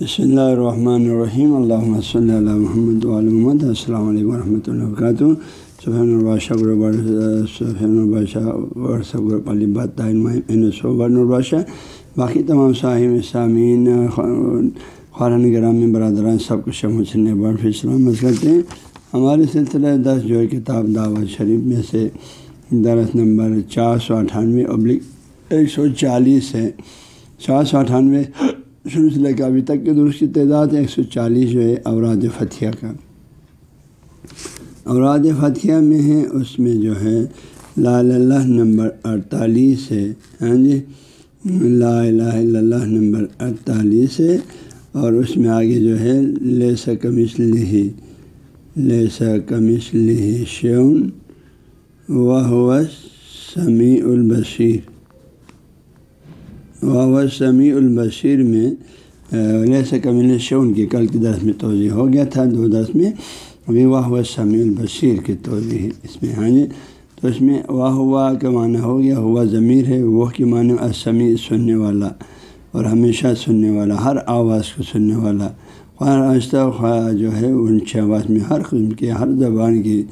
بسم اللہ الرحمن الرحیم اللہ صلی اللہ محمد محمد السلام علیکم ورحمۃ اللہ وبرکاتہ سفین البادشاہ سفین البادشاہ البات صوبر البادشاہ باقی تمام صاحب سامعین خارن گرامی برادران سب کو شمع سننے بار پھر سلامت کرتے ہیں ہمارے سلسلہ دس جو ہے کتاب دعوت شریف میں سے درس نمبر چار سو اٹھانوے ابلک ایک سو چالیس ہے چار سو اٹھانوے شروع سے لے کے ابھی تک کے درست کی تعداد ایک سو چالیس جو ہے اوراد فتح کا۔ اوراد فتح میں ہے، اس میں جو ہے لا اللہ نمبر اڑتالیس ہے۔ ہاں جی لا الہ الا اللہ نمبر اڑتالیس ہے۔ اور اس میں آگے جو ہے لے سکمس لہی لے سکمس لہی شیون وہ سمیع البشیر و سمیع البشیر میں سے کمیل شون کی کل کی درس میں توضیع ہو گیا تھا، دو درس میں ابھی واہ و سمیع البشیر کی توضیع ہے اس میں ہاں جی؟ تو اس میں واہ ہوا کا معنی ہو گیا ہوا ضمیر ہے وہ کے معنی اسمی سننے والا، اور ہمیشہ سننے والا، ہر آواز کو سننے والا۔ خواہ آہستہ، خواہ جو ہے، ان چھ آواز میں، ہر قسم کے ہر زبان کی،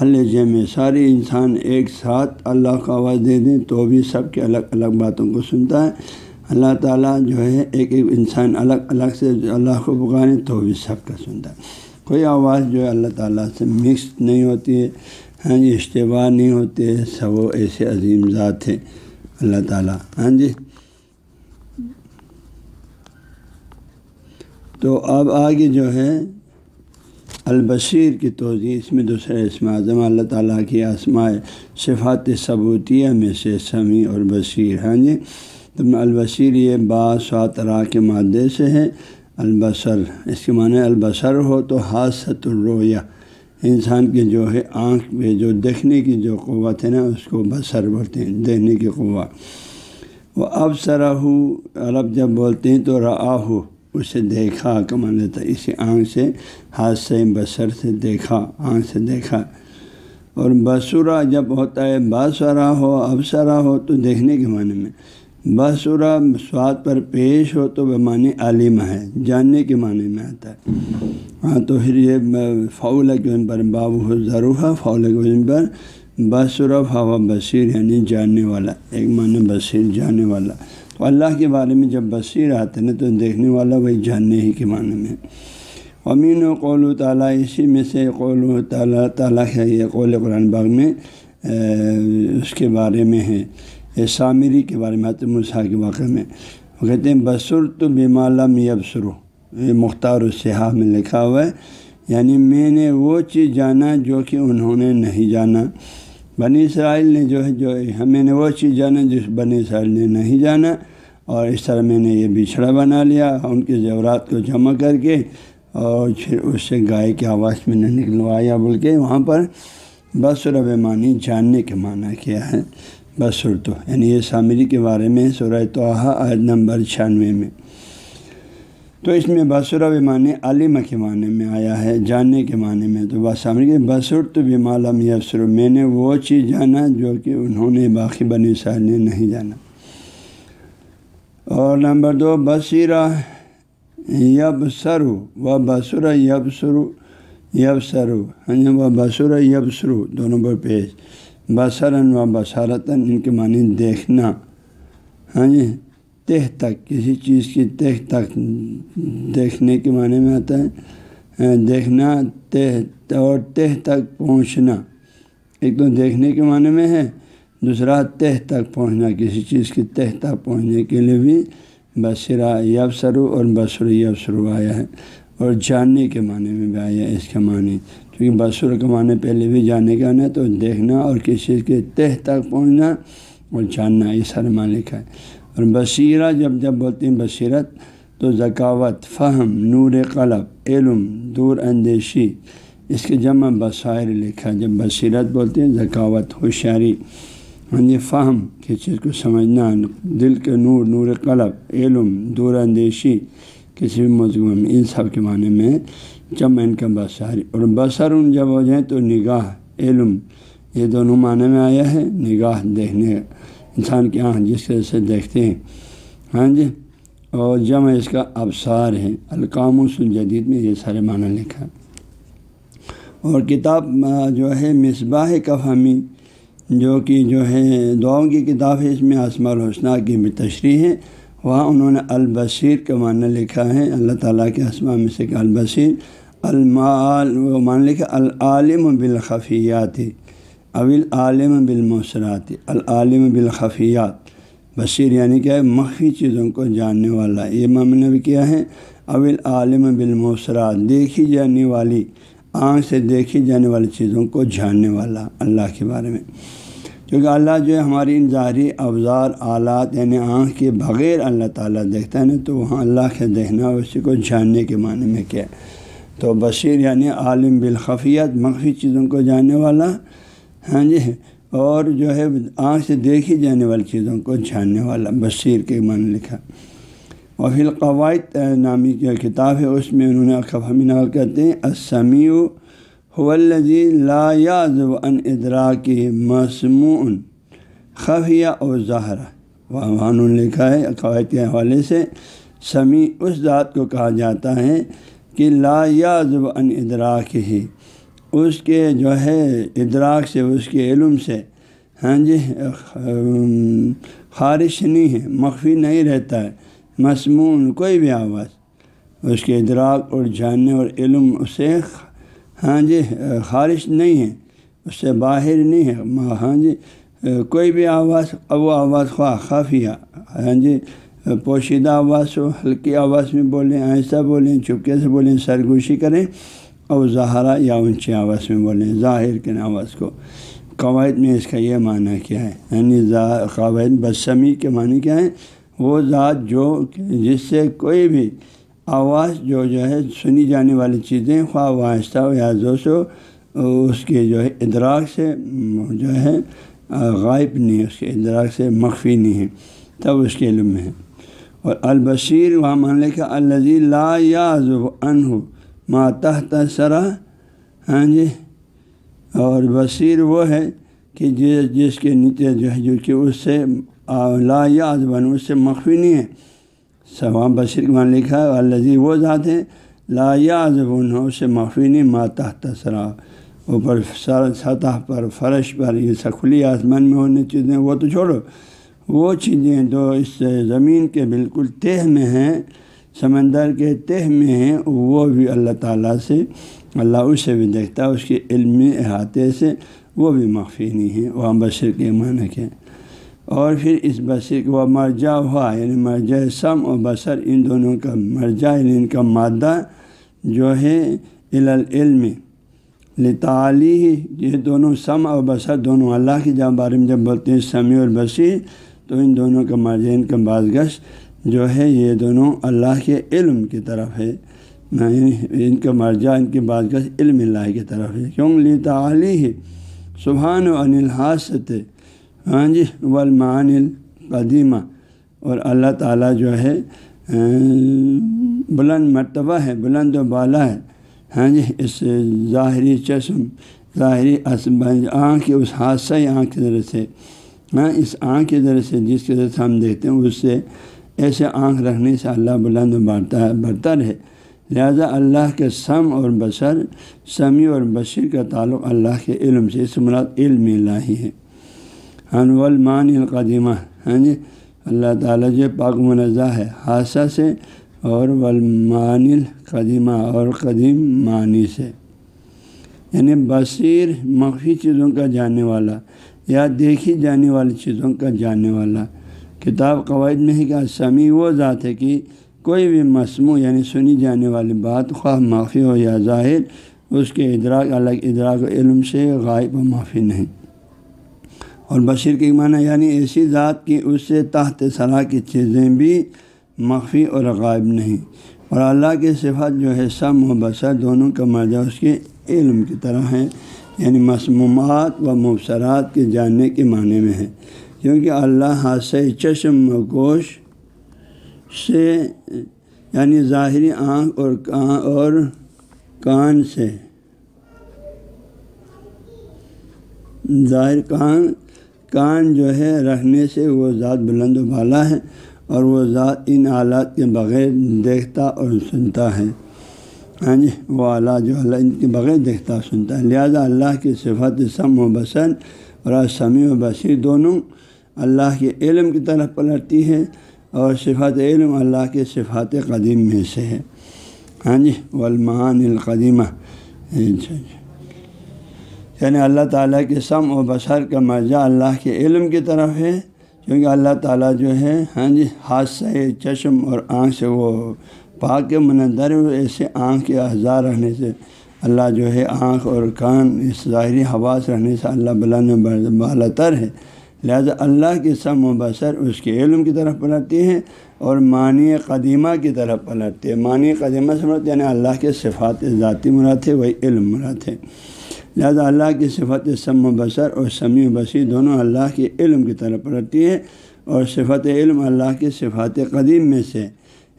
ہر لہجے میں سارے انسان ایک ساتھ اللہ کو آواز دے دیں تو بھی سب کے الگ الگ باتوں کو سنتا ہے۔ اللہ تعالیٰ جو ہے ایک ایک انسان الگ الگ سے اللہ کو پکارے تو بھی سب کا سنتا ہے۔ کوئی آواز جو ہے اللہ تعالیٰ سے مکس نہیں ہوتی ہے ہاں جی اشتباہ نہیں ہوتے، سب وہ ایسے عظیم ذات ہیں۔ اللہ تعالیٰ ہاں جی۔ تو اب آگے جو ہے البشیر کی توضیع اس میں دوسرے اسم اعظم، اللہ تعالیٰ کی آسماء صفات ثبوتیہ میں سے سمیع اور بشیر ہاں جی۔ تو البشیر یہ بعض راہ کے مادے سے ہے۔ البصر، اس کے معنی البصر ہو تو حاصت الرویا انسان کے جو ہے آنکھ میں جو دیکھنے کی جو قوت ہے نا، اس کو بصر بولتے ہیں، دیکھنے کی قوت۔ وہ اب سرا عرب جب بولتے ہیں تو رآ ہو اسے دیکھا کمان لیتا اسی آنکھ سے ہاتھ سے بسر سے دیکھا، آنکھ سے دیکھا۔ اور بسورا جب ہوتا ہے باسرا ہو ابسرا ہو تو دیکھنے کے معنی میں۔ بسورا سواد پر پیش ہو تو معنی عالم ہے، جاننے کے معنی میں آتا ہے۔ ہاں تو پھر یہ فول کے ان پر باب ضرور فول کے ان پر بسورا فوا بصیر یعنی جاننے والا، ایک معنی بصیر، جاننے والا۔ تو اللہ کے بارے میں جب بصیر آتے نا، تو دیکھنے والا وہی جاننے ہی کے معنی میں۔ امین و قول و تعالیٰ، اسی میں سے قول و تعالیٰ تعالیٰ ہے یہ قول قرآن باغ میں اس کے بارے میں ہے۔ سامری کے بارے میں مسا کے واقعے میں وہ کہتے ہیں بصر تو بیمالم یبسرو یہ مختار الصحا میں لکھا ہوا ہے۔ یعنی میں نے وہ چیز جانا جو کہ انہوں نے نہیں جانا۔ بنی اسرائیل نے جو ہے، جو ہمیں نے وہ چیز جانا جس بنی اسرائیل نے نہیں جانا۔ اور اس طرح میں نے یہ بچھڑا بنا لیا ان کے زیورات کو جمع کر کے اور پھر اس سے گائے کی آواز میں نے نکلوایا بول کے وہاں پر بصر معنی جاننے کے معنی کیا ہے۔ بصر تو یعنی یہ سامری کے بارے میں سورہ توحہ عید نمبر چھیانوے میں۔ تو اس میں بصر و معنی علم کے معنی میں آیا ہے، جاننے کے معنی میں۔ تو بس سامنے کے بصر تو بھی مالم یسر میں نے وہ چیز جانا جو کہ انہوں نے باقی بنی سال نے نہیں جانا۔ اور نمبر دو، بصیرہ یب سرو و بصر یب سرو یب سرو ہاں یعنی و بصر یب سرو دونوں پر پیش۔ بصراً و بصارتاً ان کے معنی دیکھنا۔ ہاں جی؟ تہ تک، کسی چیز کی تہ تک دیکھنے کے معنی میں آتا ہے۔ دیکھنا، تہ اور تہ تک پہنچنا۔ ایک تو دیکھنے کے معنی میں ہے، دوسرا تہ تک پہنچنا، کسی چیز کی تہ تک پہنچنے کے لیے بھی بصرا یب سرو اور بصر یب سرو آیا ہے۔ اور جاننے کے معنی میں بھی آیا ہے اس کا معنی۔ کیونکہ بصر کا معنی پہلے بھی جاننے کا آنا ہے تو دیکھنا اور کسی چیز کے تہ تک پہنچنا اور جاننا، یہ سارا معنی ہے اور بصیرہ، جب جب بولتے ہیں بصیرت تو ذکاوت، فہم، نور قلب، علم، دور اندیشی، اس کے جمع بصائر لکھا جب بصیرت بولتے ہیں، ذکاوت، ہوشیاری ہاں جی فہم کسی چیز کو سمجھنا، دل کے نور نور قلب، علم، دور اندیشی کسی بھی موضوع میں ان سب کے معنی میں جمع ان کا بصاری اور بصر ان جب ہو جائیں تو نگاہ، علم، یہ دونوں معنی میں آیا ہے، نگاہ، دیکھنے، انسان کی آنکھ جس طرح سے دیکھتے ہیں۔ ہاں جی؟ اور جمع اس کا ابسار ہے۔ القام الجدید میں یہ سارے معنی لکھا۔ اور کتاب جو ہے مصباح کفہمی جو کہ جو ہے دعاؤں کی کتاب ہے، اس میں آسما الحسنہ کی بھی تشریح ہے۔ وہاں انہوں نے البصیر کا معنی لکھا ہے، اللہ تعالیٰ کے اسما میں سے کہ البصیر المال، وہ مان لکھا العالم بالخفیات اول عالم بالموسرات العالم بالخفیات۔ بصیر یعنی کیا ہے؟ مخفی چیزوں کو جاننے والا۔ یہ ممن بھی کیا ہے؟ اول عالم بالموسرات دیکھی جانے والی، آنکھ سے دیکھی جانے والی چیزوں کو جاننے والا، اللہ کے بارے میں۔ کیونکہ اللہ جو ہے ہماری ان ظاہری افزار آلات یعنی آنکھ کے بغیر اللہ تعالیٰ دیکھتا ہے نا، تو وہاں اللہ کے دیکھنا اسی کو جاننے کے معنی میں کیا تو بشیر یعنی عالم بالخفیت، مخفی چیزوں کو جاننے والا ہاں جی اور جو ہے آنکھ سے دیکھی جانے والی چیزوں کو جاننے والا، بشیر کے معنی لکھا۔ اور پھر قواعد نامی کی کتاب ہے، اس میں انہوں نے خفمی نال کہتے ہیں اسمیو حلزی لا یازو ان ادراک مصمون خفیہ اور ظاہرہ۔ وہاں نے لکھا ہے، قواعد کے حوالے سے سمیع اس ذات کو کہا جاتا ہے کہ لا یازو ان ادراک ہی اس کے جو ہے، ادراک سے، اس کے علم سے ہاں جی خارش نہیں ہے، مخفی نہیں رہتا ہے مصمون کوئی بھی آواز۔ اس کے ادراک اور جاننے اور علم اسے ہاں جی خارش نہیں ہے، اس سے باہر نہیں ہے۔ ہاں جی کوئی بھی آواز وہ آواز خواہ خافیہ ہاں جی پوشیدہ آواز ہو، ہلکی آواز میں بولیں ایسا بولیں، چپکے سے بولیں، سرگوشی کریں اور ظاہرہ یا اونچی آواز میں بولیں، ظاہر کے آواز کو۔ قواعد میں اس کا یہ معنی کیا ہے؟ یعنی قواعد بسمی کے معنی کیا ہے؟ وہ ذات جو جس سے کوئی بھی آواز جو جو ہے سنی جانے والی چیزیں خواہ وائستہ ہو یا زوش ہو اس کے جو ہے ادراک سے جو ہے غائب نہیں، اس کے ادراک سے مخفی نہیں ہے، تب اس کے علم میں ہے۔ اور البشیر وہاں مان لے کہ الزی لا یاز ان ہو ماتحت سرا ہاں جی؟ اور بصیر وہ ہے کہ جس جس کے نیچے جو ہے، جو کہ اس سے لا یاز بن اس سے مخفی نہیں ہے۔ سوام بشیر مان لکھا ہے الزی وہ ذات ہے، لا یاز بن اس سے مخفی نہیں ماتحت اوپر سر، سطح پر، فرش پر، یہ سکھلی آسمان میں ہونے چیزیں، وہ تو چھوڑو۔ وہ چیزیں جو اس زمین کے بالکل تہ میں ہیں، سمندر کے تہ میں ہیں، وہ بھی اللہ تعالیٰ سے، اللہ اس سے بھی دیکھتا ہے، اس کے علمی احاطے سے وہ بھی مخفی نہیں ہے۔ وہ بشر کے معنی کے اور پھر اس بشر وہ مرجا ہوا یعنی مرجع سم اور بصر، ان دونوں کا مرجع یعنی ان کا مادہ جو ہے علم لتعلی ہی یہ دونوں سم اور بصر دونوں اللہ کے جب بارے میں جب بولتے ہیں سمیع اور بصیر، تو ان دونوں کا مرجع، ان کا بازگش جو ہے، یہ دونوں اللہ کے علم کی طرف ہے۔ ان کا مرجع، ان کی بازگش علم اللہ کی طرف ہے۔ کیوں؟ لتعلی ہی سبحان و انل حاصت۔ ہاں جی والمان القدیمہ۔ اور اللہ تعالیٰ جو ہے، بلند مرتبہ ہے، بلند و بالا ہے۔ ہاں جی اس ظاہری چشم ظاہری آنکھ کے اس حادثہ، آنکھ کی ذریعے سے۔ ہاں اس آنکھ کے ذریعے سے جس کے ذریعے سے ہم دیکھتے ہیں، اس سے ایسے آنکھ رکھنے سے اللہ بلند بڑھتا ہے برتر ہے لہذا اللہ کے سم اور بشر، سمیع اور بشیر کا تعلق اللہ کے علم سے، اس مراد علم الہی ہے۔ ہن والمان القدیمہ ہاں جی؟ اللہ تعالیٰ جو پاک منزہ ہے، حادثہ سے اور ولمان القدیمہ، اور قدیم معنی سے۔ یعنی بصیر مخفی چیزوں کا جاننے والا یا دیکھی جانے والی چیزوں کا جاننے والا۔ کتاب قواعد میں ہی کہ سمیع وہ ذات ہے کہ کوئی بھی مصنوع یعنی سنی جانے والی بات خواہ معافی ہو یا ظاہر، اس کے ادراک، الگ ادراک علم سے غائب و معافی نہیں۔ اور بشیر کی معنی یعنی ایسی ذات کی اس سے تحت صلاح کی چیزیں بھی مخفی اور غائب نہیں۔ اور اللہ کے صفات جو ہے، سم و بصر دونوں کا مرجع اس کے علم کی طرح ہے یعنی مصمومات و مبصرات کے جاننے کے معنی میں ہے کیونکہ اللہ حادثہ چشم و گوش سے یعنی ظاہری آنکھ اور کان اور کان سے، ظاہر کان کان جو ہے رکھنے سے وہ ذات بلند و بالا ہے اور وہ ذات ان آلات کے بغیر دیکھتا اور سنتا ہے۔ ہاں جی وہ اعلیٰ جو اللہ ان کے بغیر دیکھتا اور سنتا ہے۔ لہذا اللہ کی صفت سم و بسن اور سمیع و بصیر دونوں اللہ کے علم کی طرف پلٹتی ہے اور صفات علم اللہ کے صفات قدیم میں سے ہے۔ ہاں جی والمان القدیمہ۔ یعنی اللہ تعالیٰ کے سم و بسر کا مرجع اللہ کے علم کی طرف ہے کیونکہ اللہ تعالیٰ جو ہے ہاں جی ہاتھ سے، چشم اور آنکھ سے وہ پاک منظر ایسے آنکھ کے اعضاء رہنے سے اللہ جو ہے، آنکھ اور کان اس ظاہری حواس رہنے سے اللہ بلند بالا تر ہے۔ لہذا اللہ کے سم و بسر اس کے علم کی طرف پلٹتی ہیں اور معنی قدیمہ کی طرف پلٹتی ہے۔ معنی قدیمہ سے مراد یعنی اللہ کے صفات ذاتی مراد ہے، وہی علم مراد ہے۔ لہذا اللہ کی صفت سم و بسر اور سمیع و بصیر دونوں اللہ کے علم کی طرف پلٹتی ہے اور صفت علم اللہ کی صفات قدیم میں سے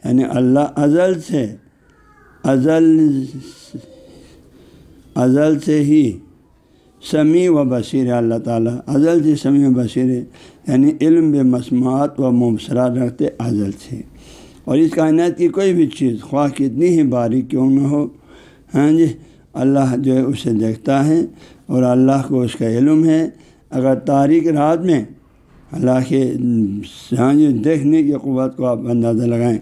یعنی اللہ ازل سے، ازل ازل سے ہی سمیع و بصیر اللہ تعالیٰ۔ ازل سے سمیع و بصیر یعنی علم بے مصنوعات و مبصرات رکھتے ازل سے۔ اور اس کائنات کی کوئی بھی چیز خواہ کتنی ہی باریک کیوں نہ ہو ہاں جی اللہ جو ہے اسے دیکھتا ہے اور اللہ کو اس کا علم ہے۔ اگر تاریخ رات میں اللہ کے ہاں دیکھنے کی قوت کو آپ اندازہ لگائیں،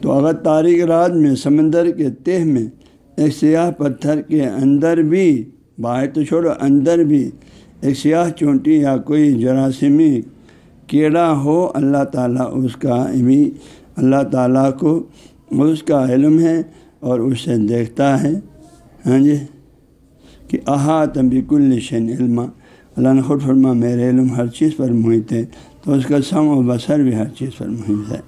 تو اگر تاریخ رات میں سمندر کے تہ میں ایک سیاہ پتھر کے اندر بھی، باہر تو چھوڑو، اندر بھی ایک سیاہ چونٹی یا کوئی جراثیمی کیڑا ہو، اللہ تعالیٰ اس کا بھی، اللہ تعالیٰ کو اس کا علم ہے اور اسے دیکھتا ہے۔ ہاں جی؟ کہ احاط بالکل نشین علم اللہ نے خود فرما میرے علم ہر چیز پر محیط ہے، تو اس کا سم و بسر بھی ہر چیز پر محیط ہے۔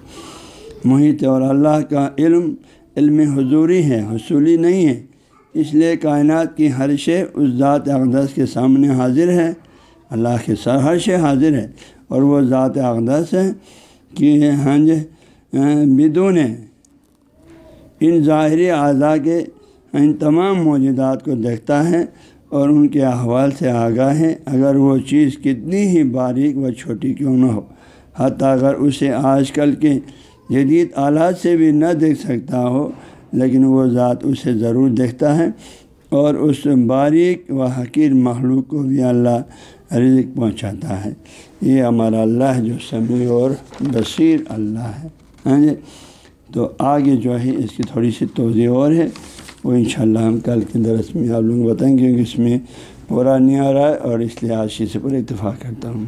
محیط ہے اور اللہ کا علم علم حضوری ہے، حصولی نہیں ہے۔ اس لیے کائنات کی ہر شے اس ذات اقدس کے سامنے حاضر ہے۔ اللہ کے سر ہر شے حاضر ہے، اور وہ ذات اقدس ہے کہ ہاں جی ہاں، بدون ان ظاہری اعضاء کے ان تمام موجودات کو دیکھتا ہے اور ان کے احوال سے آگاہ ہے۔ اگر وہ چیز کتنی ہی باریک و چھوٹی کیوں نہ ہو، حتیٰ اگر اسے آج کل کے جدید آلات سے بھی نہ دیکھ سکتا ہو، لیکن وہ ذات اسے ضرور دیکھتا ہے اور اس باریک و حقیر مخلوق کو بھی اللہ رزق پہنچاتا ہے۔ یہ ہمارا اللہ جو سمیع اور بصیر اللہ ہے۔ ہاں جی؟ تو آگے جو ہے، اس کی تھوڑی سی توضیع اور ہے۔ وہ انشاءاللہ ہم کل کے درس میں آپ لوگوں کو بتائیں گے کیونکہ اس میں پورا نہیں آ رہا ہے اور اس لیے آج سے پورا اتفاق کرتا ہوں۔